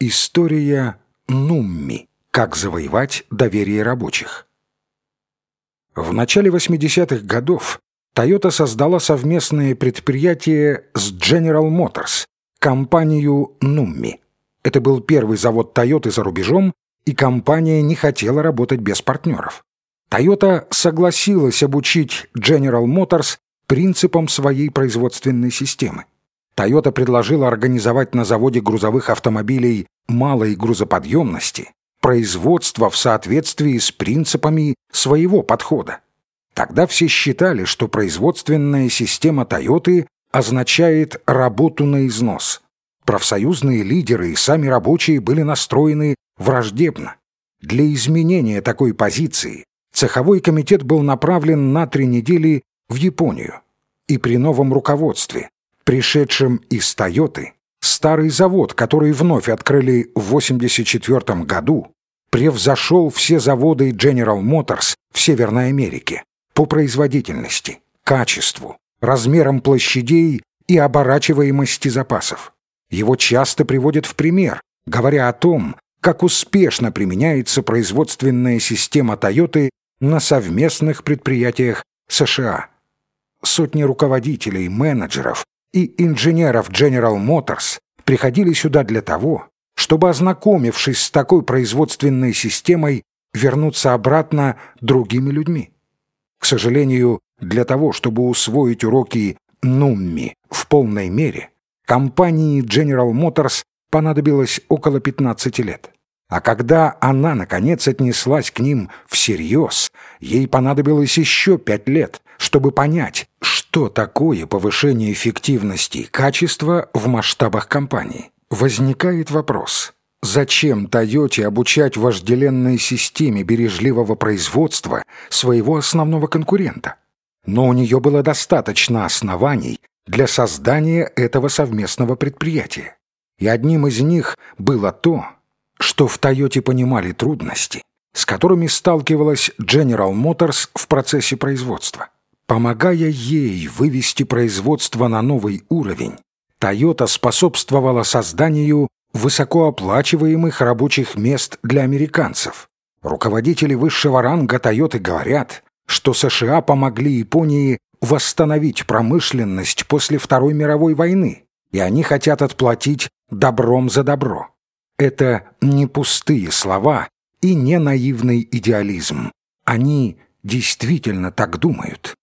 История Нумми. Как завоевать доверие рабочих. В начале 80-х годов Toyota создала совместное предприятие с General Motors, компанию Nummi. Это был первый завод Toyota за рубежом, и компания не хотела работать без партнеров. Toyota согласилась обучить General Motors принципам своей производственной системы. Toyota предложила организовать на заводе грузовых автомобилей малой грузоподъемности производство в соответствии с принципами своего подхода. Тогда все считали, что производственная система Toyota означает работу на износ. Профсоюзные лидеры и сами рабочие были настроены враждебно. Для изменения такой позиции цеховой комитет был направлен на три недели в Японию. И при новом руководстве пришедшим из «Тойоты», старый завод, который вновь открыли в 1984 году, превзошел все заводы General Motors в Северной Америке по производительности, качеству, размерам площадей и оборачиваемости запасов. Его часто приводят в пример, говоря о том, как успешно применяется производственная система Toyota на совместных предприятиях США. Сотни руководителей, менеджеров, и инженеров General Motors приходили сюда для того, чтобы, ознакомившись с такой производственной системой, вернуться обратно другими людьми. К сожалению, для того, чтобы усвоить уроки Нумми в полной мере, компании General Motors понадобилось около 15 лет. А когда она, наконец, отнеслась к ним всерьез, ей понадобилось еще пять лет, чтобы понять, что такое повышение эффективности и качества в масштабах компании. Возникает вопрос, зачем Тойоте обучать вожделенной системе бережливого производства своего основного конкурента? Но у нее было достаточно оснований для создания этого совместного предприятия. И одним из них было то, что в Тойоте понимали трудности, с которыми сталкивалась General Motors в процессе производства. Помогая ей вывести производство на новый уровень, Toyota способствовала созданию высокооплачиваемых рабочих мест для американцев. Руководители высшего ранга Toyota говорят, что США помогли Японии восстановить промышленность после Второй мировой войны, и они хотят отплатить добром за добро. Это не пустые слова и не наивный идеализм. Они действительно так думают.